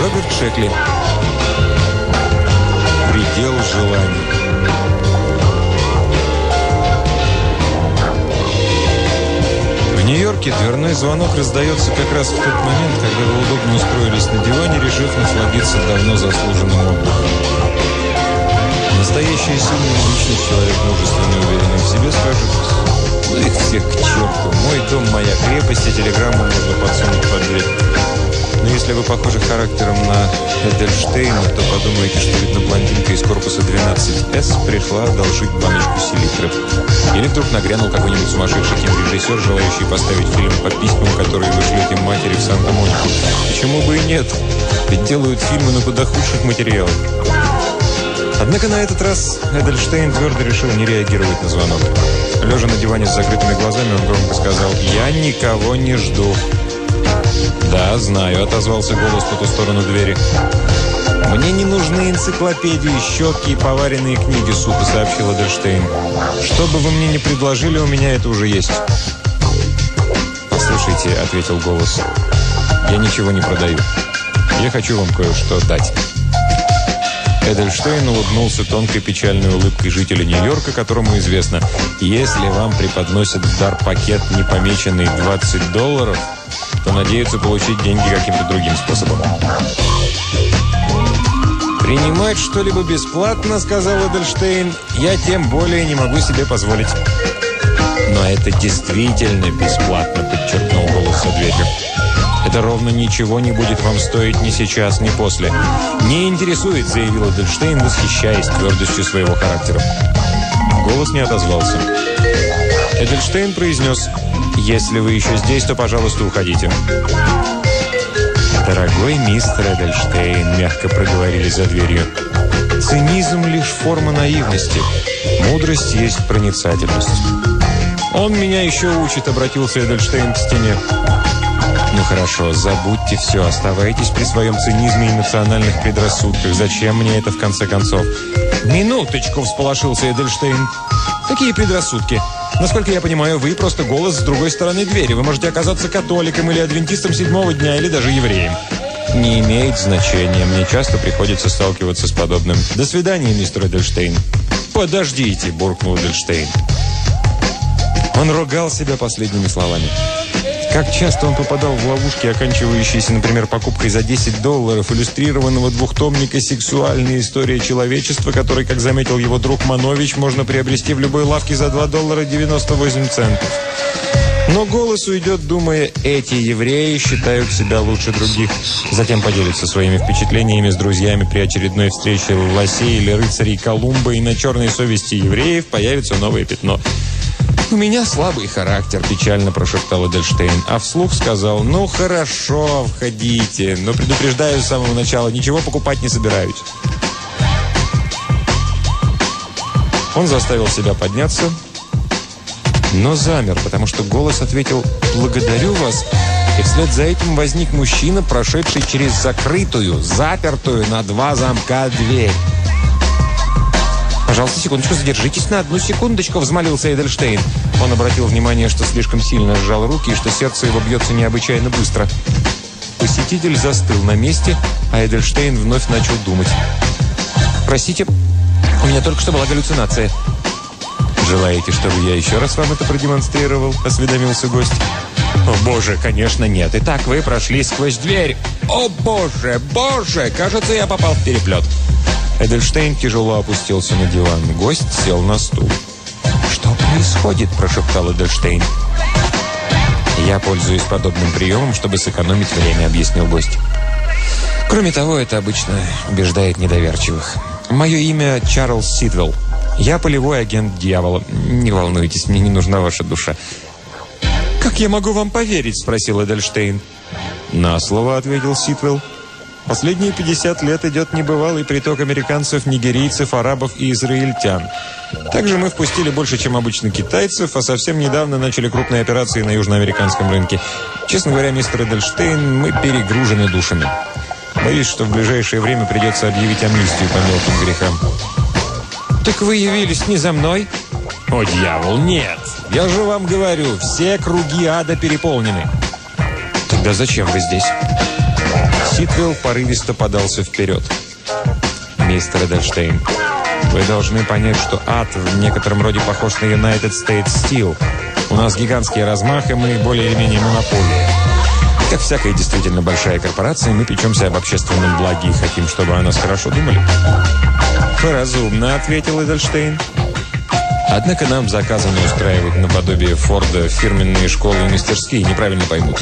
Роберт Шекли. Предел желаний. В Нью-Йорке дверной звонок раздается как раз в тот момент, когда вы удобно устроились на диване, решив насладиться давно заслуженным отдыхом. Настоящий сильный личность человек, мужественный уверенный в себе, скажет, ну их всех к черту, мой дом, моя крепость, а телеграмму можно подсунуть под дверь. Но если вы похожи характером на Эдельштейна, то подумаете, что видно блондинка из корпуса 12С пришла одолжить баночку селитры. Или вдруг нагрянул какой-нибудь сумасшедший кинорежиссер, желающий поставить фильм по письмам, которые вы шлете матери в Санта-Монику. Почему бы и нет? Ведь делают фильмы на куда худших материалах. Однако на этот раз Эдельштейн твердо решил не реагировать на звонок. Лежа на диване с закрытыми глазами, он громко сказал «Я никого не жду». «Да, знаю», — отозвался голос по ту сторону двери. «Мне не нужны энциклопедии, щетки и поваренные книги», — сухо сообщил Эдерштейн. «Что бы вы мне ни предложили, у меня это уже есть». «Послушайте», — ответил голос, — «я ничего не продаю. Я хочу вам кое-что дать». Эдельштейн улыбнулся тонкой печальной улыбкой жителя Нью-Йорка, которому известно, если вам преподносят в дар пакет, не помеченный 20 долларов, надеются получить деньги каким-то другим способом. «Принимать что-либо бесплатно, — сказал Эдельштейн, — я тем более не могу себе позволить». «Но это действительно бесплатно», — подчеркнул голос дверью. Это ровно ничего не будет вам стоить ни сейчас, ни после. «Не интересует», — заявил Эдельштейн, восхищаясь твердостью своего характера. Голос не отозвался. Эдельштейн произнес, «Если вы еще здесь, то, пожалуйста, уходите». «Дорогой мистер Эдельштейн», — мягко проговорили за дверью, «цинизм — лишь форма наивности. Мудрость есть проницательность». «Он меня еще учит», — обратился Эдельштейн к стене. Ну хорошо, забудьте все, оставайтесь при своем цинизме и национальных предрассудках. Зачем мне это в конце концов? Минуточку, всполошился Эдельштейн. Какие предрассудки? Насколько я понимаю, вы просто голос с другой стороны двери. Вы можете оказаться католиком или адвентистом седьмого дня, или даже евреем. Не имеет значения. Мне часто приходится сталкиваться с подобным. До свидания, мистер Эдельштейн. Подождите, буркнул Эдельштейн. Он ругал себя последними словами. Как часто он попадал в ловушки, оканчивающиеся, например, покупкой за 10 долларов иллюстрированного двухтомника «Сексуальная история человечества», который, как заметил его друг Манович, можно приобрести в любой лавке за 2 доллара 98 центов. Но голос уйдет, думая, эти евреи считают себя лучше других. Затем поделится своими впечатлениями с друзьями при очередной встрече лосей или рыцарей Колумба, и на черной совести евреев появится новое пятно – «У меня слабый характер», – печально прошептал Эдельштейн. А вслух сказал, «Ну, хорошо, входите, но предупреждаю с самого начала, ничего покупать не собираюсь». Он заставил себя подняться, но замер, потому что голос ответил «Благодарю вас». И вслед за этим возник мужчина, прошедший через закрытую, запертую на два замка дверь. «Пожалуйста, секундочку, задержитесь на одну секундочку», — взмолился Эдельштейн. Он обратил внимание, что слишком сильно сжал руки и что сердце его бьется необычайно быстро. Посетитель застыл на месте, а Эдельштейн вновь начал думать. «Простите, у меня только что была галлюцинация». «Желаете, чтобы я еще раз вам это продемонстрировал?» – осведомился гость. «О, боже, конечно, нет. Итак, вы прошли сквозь дверь. О, боже, боже, кажется, я попал в переплет». Эдельштейн тяжело опустился на диван. Гость сел на стул. «Что происходит?» – прошептал Эдельштейн. «Я пользуюсь подобным приемом, чтобы сэкономить время», – объяснил гость. «Кроме того, это обычно убеждает недоверчивых. Мое имя Чарльз Сидвелл. Я полевой агент дьявола. Не волнуйтесь, мне не нужна ваша душа». «Как я могу вам поверить?» – спросил Эдельштейн. «На слово», – ответил Ситвелл. Последние 50 лет идет небывалый приток американцев, нигерийцев, арабов и израильтян. Также мы впустили больше, чем обычно китайцев, а совсем недавно начали крупные операции на южноамериканском рынке. Честно говоря, мистер Эдельштейн, мы перегружены душами. Боюсь, что в ближайшее время придется объявить амнистию по мелким грехам. «Так вы явились не за мной?» «О, дьявол, нет! Я же вам говорю, все круги ада переполнены». «Тогда зачем вы здесь?» Ситвелл порывисто подался вперед. «Мистер Эдельштейн, вы должны понять, что ад в некотором роде похож на United States Steel. У нас гигантский размах, и мы более или менее монополия. Как всякая действительно большая корпорация, мы печемся об общественном благе и хотим, чтобы о нас хорошо думали. «Разумно», — ответил Эдельштейн. Однако нам заказано устраивать наподобие Форда фирменные школы и мастерские, неправильно поймут.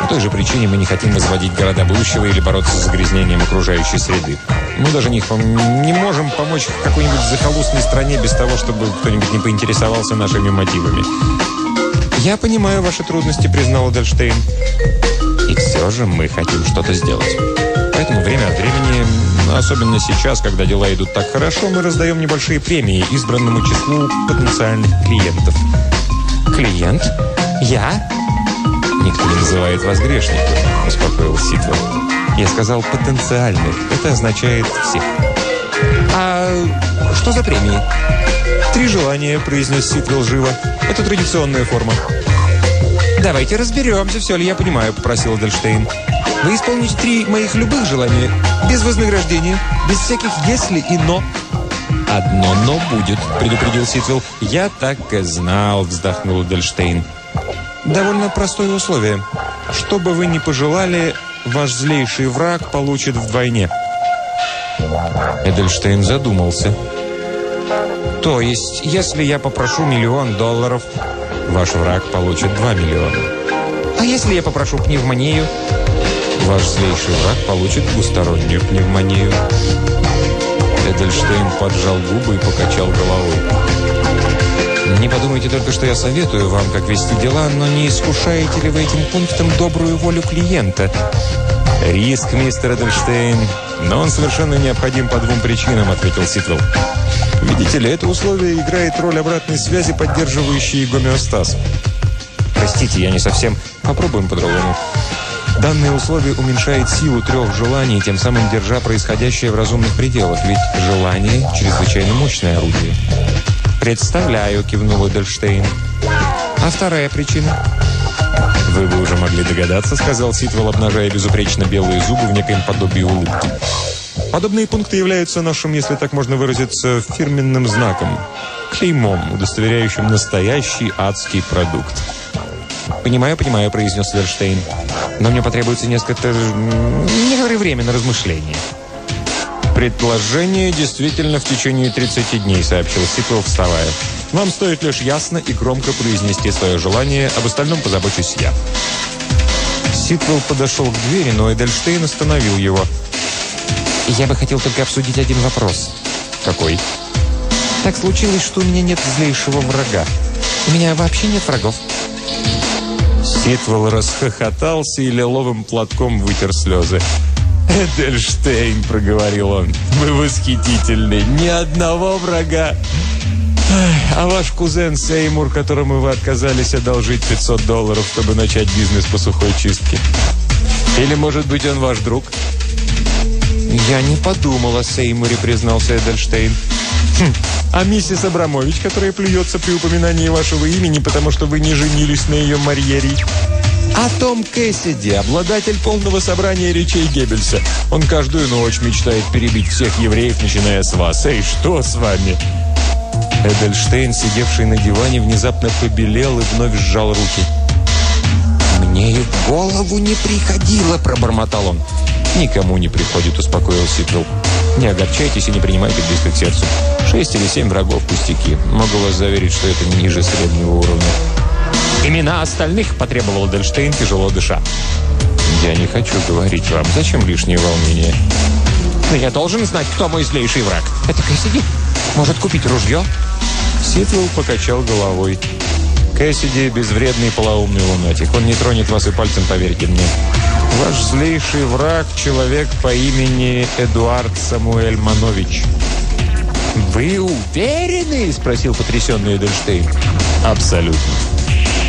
По той же причине мы не хотим возводить города будущего или бороться с загрязнением окружающей среды. Мы даже не, не можем помочь какой-нибудь захолустной стране без того, чтобы кто-нибудь не поинтересовался нашими мотивами. «Я понимаю ваши трудности», — признал Эдельштейн. И все же мы хотим что-то сделать. Поэтому время от времени, особенно сейчас, когда дела идут так хорошо, мы раздаем небольшие премии избранному числу потенциальных клиентов. «Клиент? Я?» «Никто не называет вас грешником», – успокоил Ситвелл. «Я сказал потенциальных. Это означает всех». «А что за премии?» «Три желания», – произнес Ситвелл живо. «Это традиционная форма». «Давайте разберемся, все ли я понимаю», – попросил Эдельштейн. «Вы исполните три моих любых желания, без вознаграждения, без всяких «если» и «но». «Одно «но» будет», – предупредил Ситвелл. «Я так и знал», – вздохнул Эдельштейн. «Довольно простое условие. Что бы вы ни пожелали, ваш злейший враг получит вдвойне». Эдельштейн задумался. «То есть, если я попрошу миллион долларов, Ваш враг получит 2 миллиона. А если я попрошу пневмонию? Ваш злейший враг получит двустороннюю пневмонию. Эдельштейн поджал губы и покачал головой. Не подумайте только, что я советую вам, как вести дела, но не искушаете ли вы этим пунктом добрую волю клиента? Риск, мистер Эдельштейн, но он совершенно необходим по двум причинам, ответил Ситвелл. Видите ли, это условие играет роль обратной связи, поддерживающей гомеостаз. Простите, я не совсем... Попробуем по-другому. Данное условие уменьшает силу трех желаний, тем самым держа происходящее в разумных пределах, ведь желание – чрезвычайно мощное орудие. «Представляю», – кивнул Эдельштейн. «А вторая причина?» «Вы бы уже могли догадаться», – сказал Ситвелл, обнажая безупречно белые зубы в некоем подобии улыбки. Подобные пункты являются нашим, если так можно выразиться, фирменным знаком, клеймом, удостоверяющим настоящий адский продукт. «Понимаю, понимаю», – произнес Эдельштейн. «Но мне потребуется несколько... некоторое время на размышление». «Предложение действительно в течение 30 дней», – сообщил Ситвелл, вставая. «Вам стоит лишь ясно и громко произнести свое желание, об остальном позабочусь я». Ситвелл подошел к двери, но Эдельштейн остановил его – я бы хотел только обсудить один вопрос. Какой? Так случилось, что у меня нет злейшего врага. У меня вообще нет врагов. Ситвелл расхохотался и лиловым платком вытер слезы. «Эдельштейн», — проговорил он, — «вы восхитительны. Ни одного врага. А ваш кузен Сеймур, которому вы отказались одолжить 500 долларов, чтобы начать бизнес по сухой чистке. Или, может быть, он ваш друг?» «Я не подумал о Сеймуре», — признался Эдельштейн. Хм, «А миссис Абрамович, которая плюется при упоминании вашего имени, потому что вы не женились на ее Марьере?» А Том Кэссиди, обладатель полного собрания речей Геббельса. Он каждую ночь мечтает перебить всех евреев, начиная с вас. Эй, что с вами?» Эдельштейн, сидевший на диване, внезапно побелел и вновь сжал руки. «Мне и в голову не приходило», — пробормотал он. «Никому не приходит», — успокоил Ситвелл. «Не огорчайтесь и не принимайте близко к сердцу. Шесть или семь врагов пустяки. Могу вас заверить, что это ниже среднего уровня». «Имена остальных?» – потребовал Дельштейн, тяжело дыша. «Я не хочу говорить вам. Зачем лишнее волнение?» «Но я должен знать, кто мой злейший враг. Это Кэссиди? Может купить ружье?» Ситвелл покачал головой. «Кэссиди – безвредный полоумный лунатик. Он не тронет вас и пальцем, поверьте мне. Ваш злейший враг – человек по имени Эдуард Самуэль Манович». «Вы уверены?» – спросил потрясенный Эдельштейн. «Абсолютно».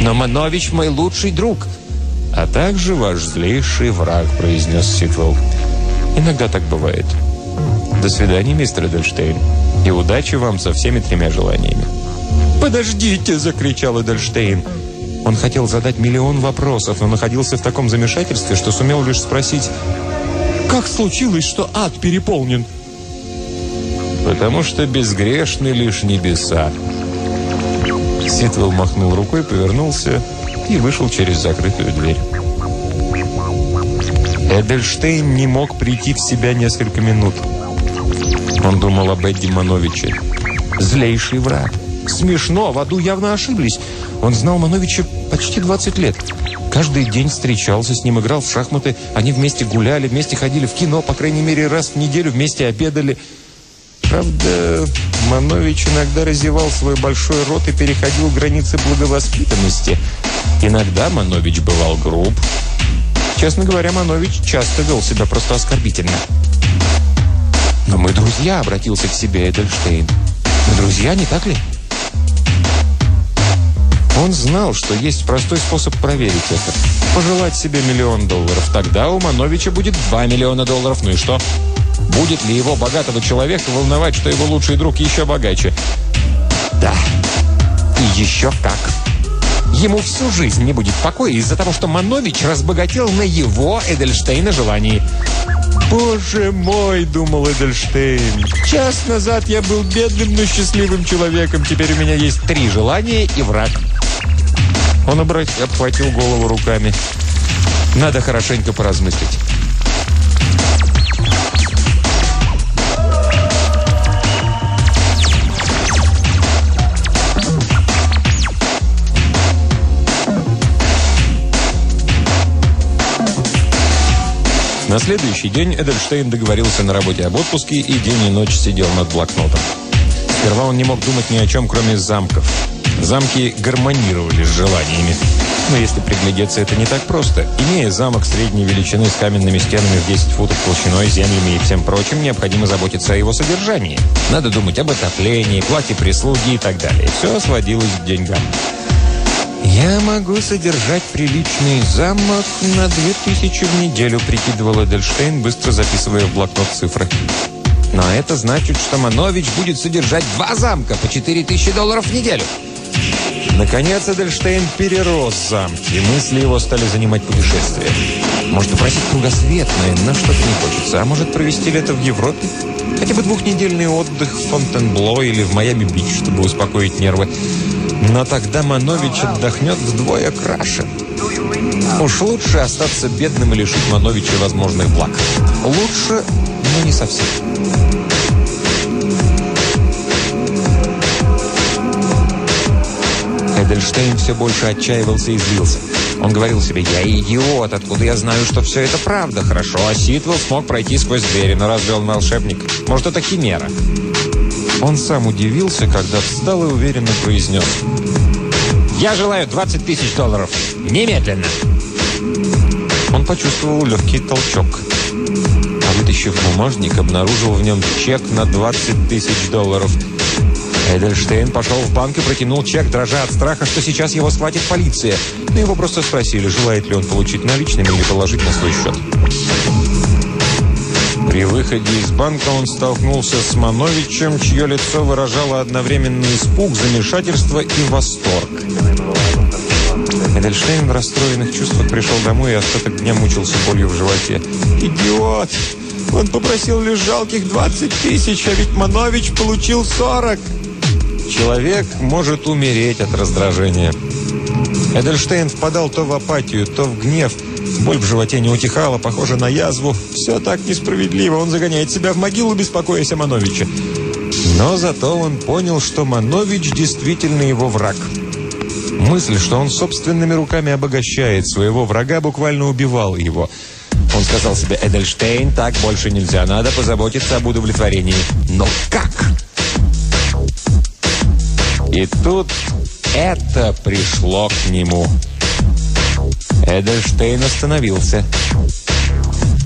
«Но Манович мой лучший друг». «А также ваш злейший враг», – произнес Ситвелл. «Иногда так бывает». «До свидания, мистер Эдельштейн, и удачи вам со всеми тремя желаниями». «Подождите!» – закричал Эдельштейн. Он хотел задать миллион вопросов, но находился в таком замешательстве, что сумел лишь спросить Как случилось, что ад переполнен? Потому что безгрешны лишь небеса. Ситвелл махнул рукой, повернулся и вышел через закрытую дверь. Эдельштейн не мог прийти в себя несколько минут. Он думал об Эдди Мановиче. Злейший враг. Смешно, в аду явно ошиблись. Он знал Мановича почти 20 лет. Каждый день встречался с ним, играл в шахматы. Они вместе гуляли, вместе ходили в кино, по крайней мере, раз в неделю вместе обедали. Правда, Манович иногда разевал свой большой рот и переходил границы благовоспитанности. Иногда Манович бывал груб. Честно говоря, Манович часто вел себя просто оскорбительно. «Но мы друзья», — обратился к себе Эдельштейн. «Мы друзья, не так ли?» Он знал, что есть простой способ проверить это. Пожелать себе миллион долларов. Тогда у Мановича будет 2 миллиона долларов. Ну и что? Будет ли его богатого человека волновать, что его лучший друг еще богаче? Да. И еще как. Ему всю жизнь не будет покоя из-за того, что Манович разбогател на его Эдельштейна желании. «Боже мой!» – думал Эдельштейн. «Час назад я был бедным, но счастливым человеком. Теперь у меня есть три желания и враг». Он обхватил голову руками. «Надо хорошенько поразмыслить». На следующий день Эдельштейн договорился на работе об отпуске и день и ночь сидел над блокнотом. Сперва он не мог думать ни о чем, кроме замков. Замки гармонировали с желаниями. Но если приглядеться, это не так просто. Имея замок средней величины с каменными стенами в 10 футов толщиной, землями и всем прочим, необходимо заботиться о его содержании. Надо думать об отоплении, плате прислуги и так далее. Все сводилось к деньгам. «Я могу содержать приличный замок на две тысячи в неделю», прикидывал Эдельштейн, быстро записывая в блокнот цифры. «Но это значит, что Манович будет содержать два замка по четыре тысячи долларов в неделю». Наконец Эдельштейн перерос замки, и мысли его стали занимать путешествия. Может, попросить кругосветное, но что-то не хочется. А может, провести лето в Европе? Хотя бы двухнедельный отдых в Фонтенбло или в Майами-Бич, чтобы успокоить нервы. Но тогда Манович отдохнет вдвое краше. Уж лучше остаться бедным и лишить Мановича возможных благ. Лучше, но не совсем. Эдельштейн все больше отчаивался и злился. Он говорил себе, я идиот, откуда я знаю, что все это правда? Хорошо, а Ситвелл смог пройти сквозь двери, но разве он волшебник? Может, это химера? Он сам удивился, когда встал и уверенно произнес. «Я желаю 20 тысяч долларов. Немедленно!» Он почувствовал легкий толчок. А вытащив бумажник, обнаружил в нем чек на 20 тысяч долларов. Эдельштейн пошел в банк и протянул чек, дрожа от страха, что сейчас его схватит полиция. Но его просто спросили, желает ли он получить наличными или положить на свой счет. При выходе из банка он столкнулся с Мановичем, чье лицо выражало одновременно испуг, замешательство и восторг. Эдельштейн в расстроенных чувствах пришел домой и остаток дня мучился болью в животе. «Идиот! Он попросил лишь жалких 20 тысяч, а ведь Манович получил 40!» Человек может умереть от раздражения. Эдельштейн впадал то в апатию, то в гнев – Боль в животе не утихала, похоже на язву. Все так несправедливо. Он загоняет себя в могилу, беспокоясь о Мановиче. Но зато он понял, что Манович действительно его враг. Мысль, что он собственными руками обогащает своего врага, буквально убивала его. Он сказал себе, Эдельштейн, так больше нельзя, надо позаботиться об удовлетворении. Но как? И тут это пришло к нему. Эдельштейн остановился.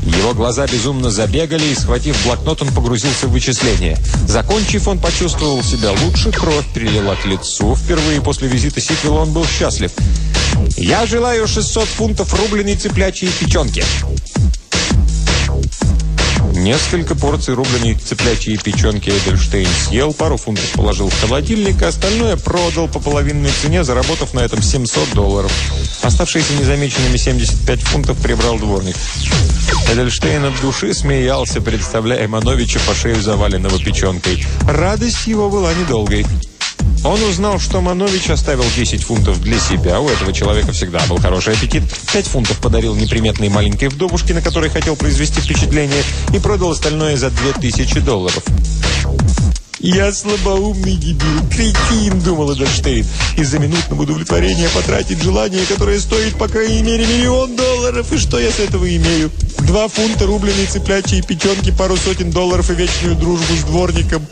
Его глаза безумно забегали, и, схватив блокнот, он погрузился в вычисления. Закончив, он почувствовал себя лучше, кровь перелила к лицу. Впервые после визита Сиквелла он был счастлив. «Я желаю 600 фунтов рубленой цыплячьей печенки». Несколько порций рубленой цыплячьей печенки Эдельштейн съел, пару фунтов положил в холодильник, а остальное продал по половинной цене, заработав на этом 700 долларов. Оставшиеся незамеченными 75 фунтов прибрал дворник. Эдельштейн от души смеялся, представляя Мановича по шею заваленного печенкой. Радость его была недолгой. Он узнал, что Манович оставил 10 фунтов для себя. У этого человека всегда был хороший аппетит. 5 фунтов подарил неприметной маленькой вдовушке, на которой хотел произвести впечатление, и продал остальное за 2000 долларов. «Я слабоумный дебил, кретин», — думал Эдельштейн. «Из-за минутного удовлетворения потратить желание, которое стоит, по крайней мере, миллион долларов. И что я с этого имею? Два фунта рубленой цыплячьей печенки, пару сотен долларов и вечную дружбу с дворником».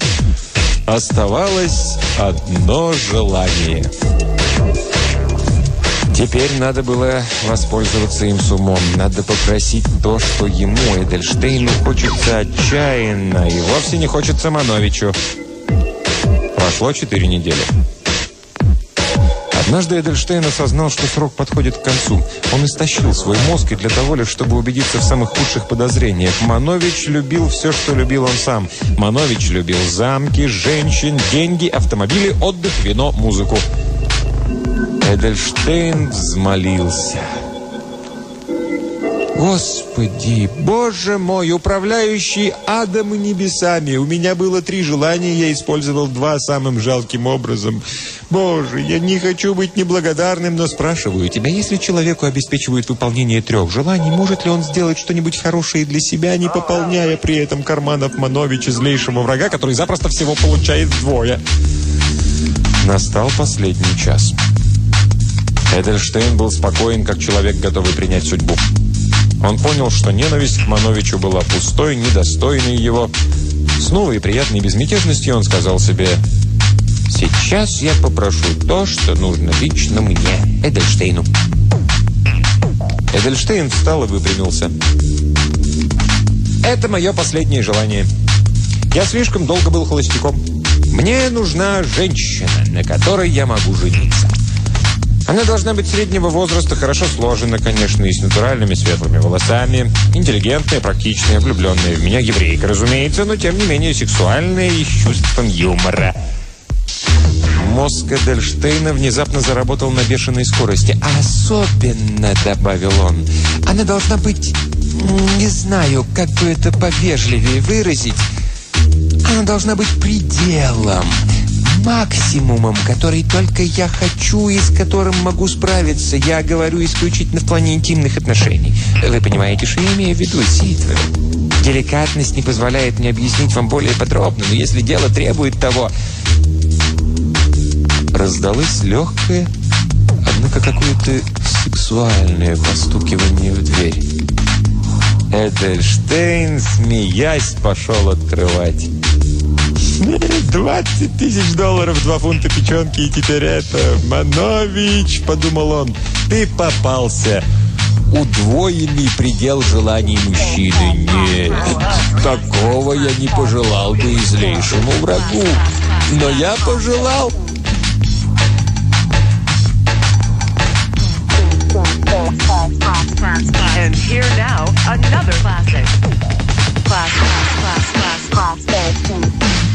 Оставалось одно желание. Теперь надо было воспользоваться им с умом. Надо попросить то, что ему, Эдельштейну, хочется отчаянно, и вовсе не хочется Мановичу. Прошло четыре недели. Однажды Эдельштейн осознал, что срок подходит к концу. Он истощил свой мозг и для того лишь, чтобы убедиться в самых худших подозрениях. Манович любил все, что любил он сам. Манович любил замки, женщин, деньги, автомобили, отдых, вино, музыку. Эдельштейн взмолился. Господи, Боже мой, управляющий адом и небесами, у меня было три желания, я использовал два самым жалким образом. Боже, я не хочу быть неблагодарным, но спрашиваю тебя, если человеку обеспечивают выполнение трех желаний, может ли он сделать что-нибудь хорошее для себя, не пополняя при этом карманов Мановича, злейшего врага, который запросто всего получает вдвое? Настал последний час. Эдельштейн был спокоен, как человек, готовый принять судьбу. Он понял, что ненависть к Мановичу была пустой, недостойной его. С новой приятной безмятежностью он сказал себе «Сейчас я попрошу то, что нужно лично мне, Эдельштейну». Эдельштейн встал и выпрямился. «Это мое последнее желание. Я слишком долго был холостяком. Мне нужна женщина, на которой я могу жениться». Она должна быть среднего возраста, хорошо сложена, конечно, и с натуральными светлыми волосами, интеллигентная, практичная, влюбленная в меня еврейка, разумеется, но тем не менее сексуальная и с чувством юмора. Мозг Эдельштейна внезапно заработал на бешеной скорости. А особенно, добавил он, она должна быть, не знаю, как бы это повежливее выразить, она должна быть пределом, максимумом, который только я хочу и с которым могу справиться. Я говорю исключительно в плане интимных отношений. Вы понимаете, что я имею в виду, Сид? Деликатность не позволяет мне объяснить вам более подробно, но если дело требует того... Раздалось легкое, однако какое-то сексуальное постукивание в дверь. Эдельштейн, смеясь, пошел открывать. 20 тысяч долларов, 2 фунта печенки, и теперь это... Манович, подумал он, ты попался. Удвоенный предел желаний мужчины. Нет, такого я не пожелал бы и злейшему врагу. Но я пожелал... And here now, another classic. Class, class, class, class.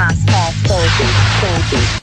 transmog 30, 30.